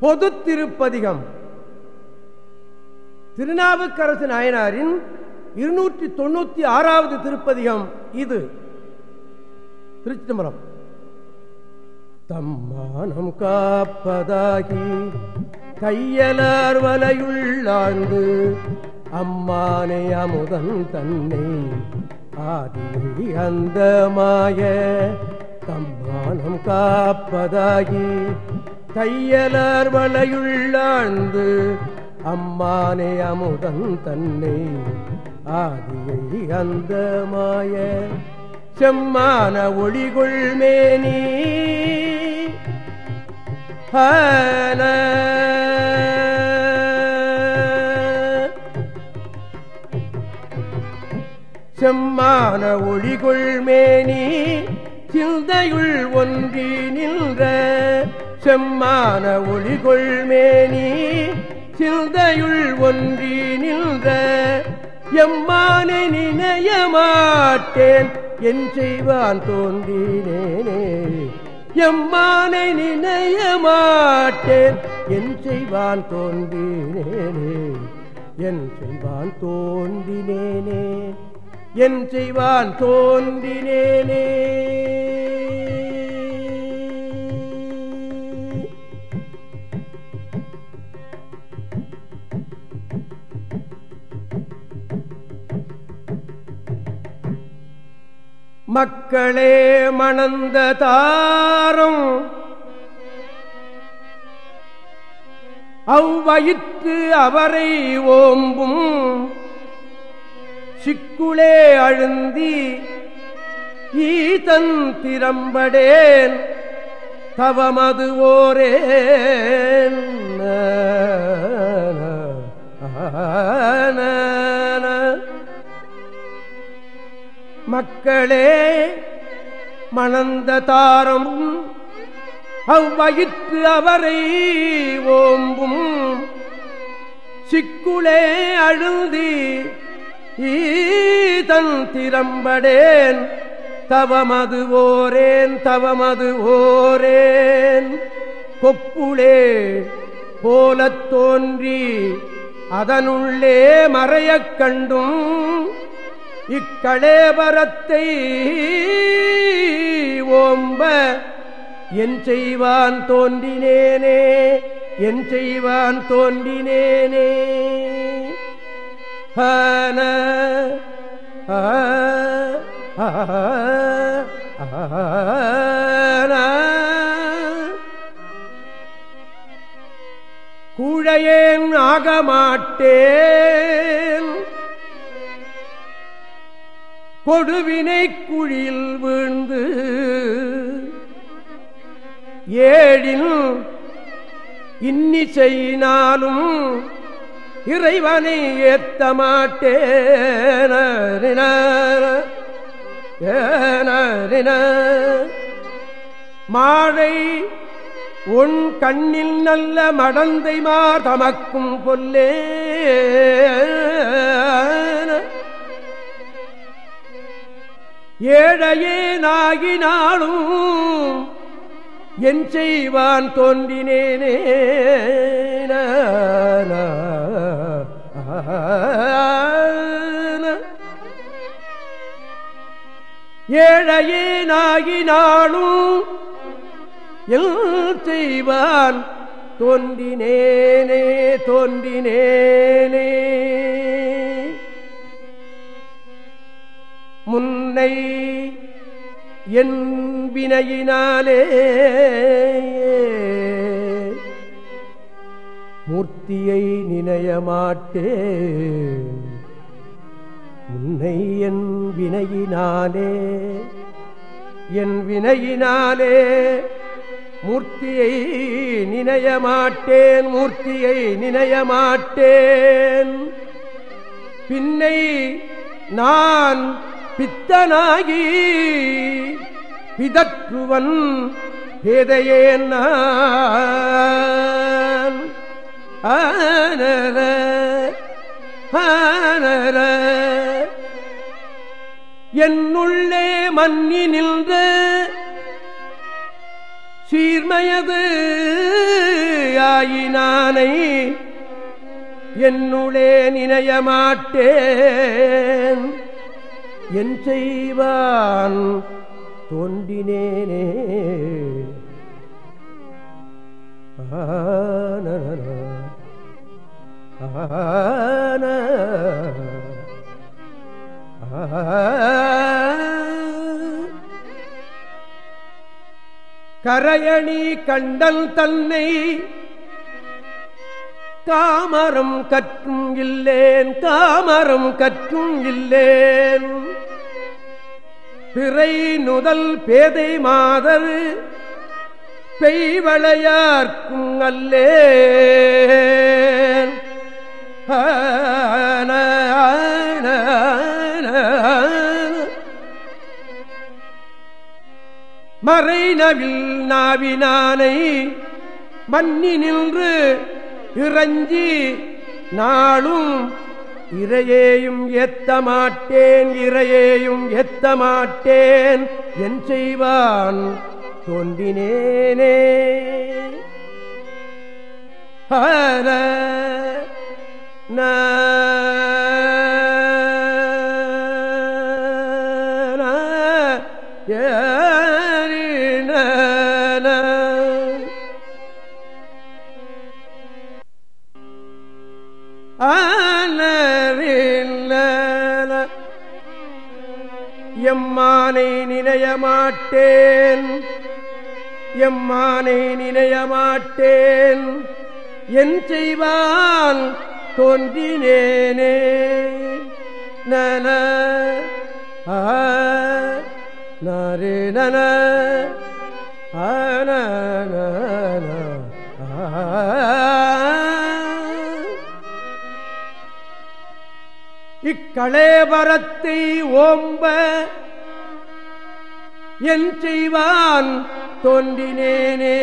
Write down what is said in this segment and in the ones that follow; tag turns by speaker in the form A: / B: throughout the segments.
A: பொது திருப்பதிகம். திருநாவுக்கரசு நாயனாரின் இருநூற்றி தொண்ணூத்தி ஆறாவது திருப்பதிகம் இது. திருச்சிதம்பரம். தம்மானம் காப்பதாகி கையலார் வலையுள்ளாந்து அம்மானே அமுதன் தன்னை ஆதி அந்த மாய தம்மானம் காப்பதாகி கையலார் வலையுள்ளாழ்ந்து அம்மானே அமுதன் தன்னை ஆதியை அந்த மாய செம்மான ஒளிகுள் மேனி. ஹன. செம்மான ஒளிகுள் மேனி சிந்தையுள் ஒன்றி நின்ற செம்மான ஒளிகொள் மேனி சிந்தையுள் ஒன்றி நின்ற எம்மானை நினைய மாட்டேன் என் செய்வான் தோன்றினேனே. எம்மானை நினைய மாட்டேன் என் செய்வான் தோன்றினேனே. என் செய்வான் தோன்றினேனே என் செய்வான் தோன்றினேனே. மக்களே மணந்த தாரம். அவ்வயிற்று அவரை ஓம்பும். சிக்குளே அழுந்தி ஈதன் திரம்படேன் தவமது ஓரே ஆன மக்களே மணந்த தாரம் அவ்வயிற்று அவரை ஓம்பும். சிக்குளே அழுந்தி ஈதன் திரம்படேன் தவமது ஓரேன் தவமது ஓரேன். கொப்புளே போலத் தோன்றி அதனுள்ளே மறையக் கண்டும். இக்களேபரத்தை ஓம்ப என் செய்வான் தோன்றினேனே என் செய்வான் தோன்றினேனே. ஹன கூழையேன் ஆகமாட்டேன். கொடுவினை குழியில் வீழ்ந்து ஏழில் இன்னிசையினாலும் இறைவனை ஏத்த மாட்டேன. மாழை உன் கண்ணில் நல்ல மடந்தை மார் தமக்கும் பொல்லே. ஏழையே நாகினாலும் என் செய்வான் தோன்றினேனே. ஏழையே நாகினாலும் எல் செய்வான் தோன்றினேனே தோன்றினேனே. முன்னை என் வினையினாலே மூர்த்தியை நினையமாட்டே. முன்னை என் வினையினாலே என் வினையினாலே மூர்த்தியை நினையமாட்டேன் மூர்த்தியை நினையமாட்டேன். பின்னை நான் பித்தனாகி பிதற்றுவன் பேதையேன் ஆனர ஆனர. என்னுள்ளே மன்னி நின்ற சீர்மையது ஆயினானை என்னுளே நினைய மாட்டேன் என் செய்வான் தோன்றினேனே. ஆன கரையணி கண்டல் தன்னை காமரம் கற்றும் இல்லேன் தாமரம் கற்றும் இல்லேன் பிறை நுதல் பேதை மாதர் பெய்வளையார்க்கும் அல்லேன். ஆன. மறைநவில் நாவினானை மன்னி நின்று இறஞ்சி நாளும் இறையேயும் எத்த மாட்டேன் இறையேயும் எத்த மாட்டேன் என் செய்வான் தோன்றினேனே. ஹர ஏ எம்மானை நினையமாட்டேன். என் செய்வான் தோன்றினேனே. நன நரே நன ஆன இக்களேபரத்தை ஓம்ப என் செய்வான் தோன்றினேனே.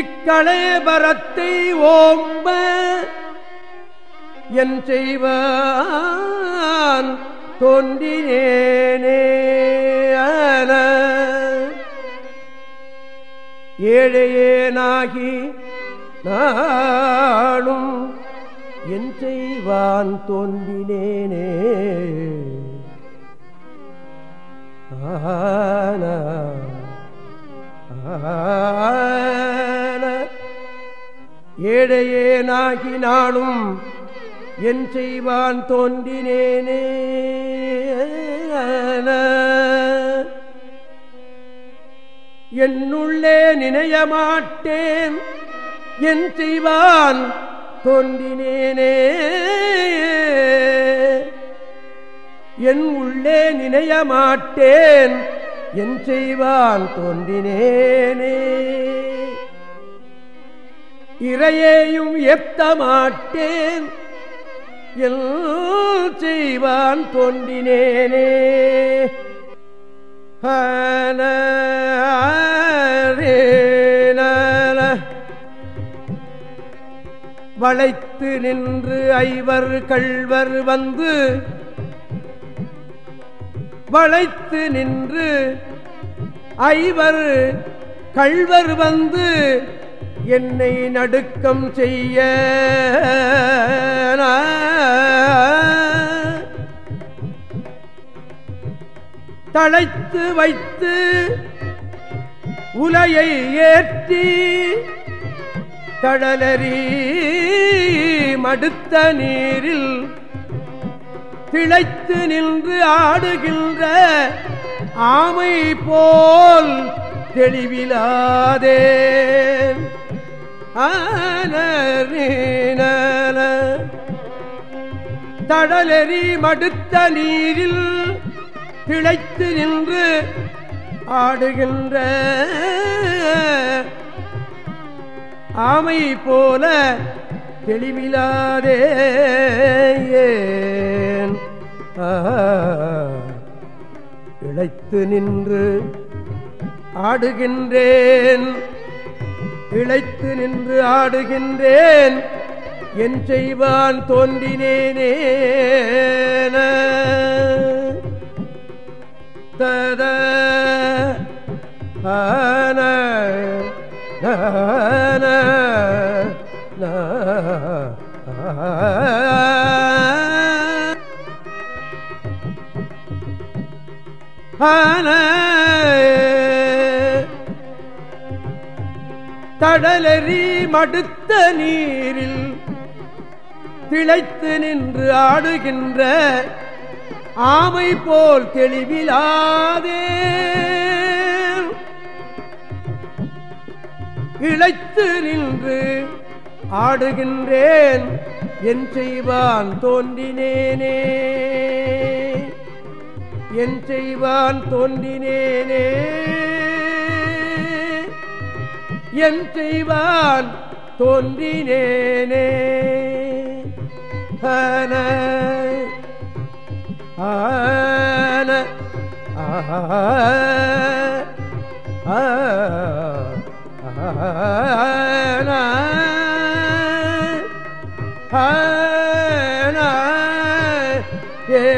A: இக்களேபரத்தை ஓம்ப என் செய்வான் தோன்றினேனே ஏழையேனாகி நாளும் என் செய்வான் தோன்றினேனே. ஆன ஆன ஏழையேனாகி நாளும் என் செய்வான் தோன்றினேனே என்னுள்ளே நினையமாட்டேன் என் செய்வான் தோன்றினேனே என் உள்ளே நினைய மாட்டேன் என் செய்வான் தோன்றினேனே. இறையேயும் எத்த மாட்டேன் எல் செய்வான் தோன்றினேனே. ஹன வளைத்து நின்று ஐவர் கள்வர் வந்து வளைத்து நின்று ஐவர் கள்வர் வந்து என்னை நடுக்கம் செய்ய தழைத்து வைத்து உலையை ஏற்றி தடலறி மடுத்த நீரில் திளைத்து நின்று ஆடுகின்ற ஆமை போல் தெளிவிலாதே. தடலெறி மடுத்த நீரில் திளைத்து நின்று ஆடுகின்ற ஆமை போல தெளிவிலாதே ஏன்? இழைத்து நின்று ஆடுகின்றேன். இழைத்து நின்று ஆடுகின்றேன். என் செய்வான் தோன்றினேனே தத ஆன மடுத்த நீரில் திளைத்து நின்று ஆடுகின்ற ஆமை போல் தெளிவிலாதே. இழைத்து நின்று ஆடுகின்றேன் என் செய்வான் தோன்றினேனே. என் செய்வான் தோன்றினேனே. என் செய்வான் தோன்றினேனே. ஆன ஆன ஏ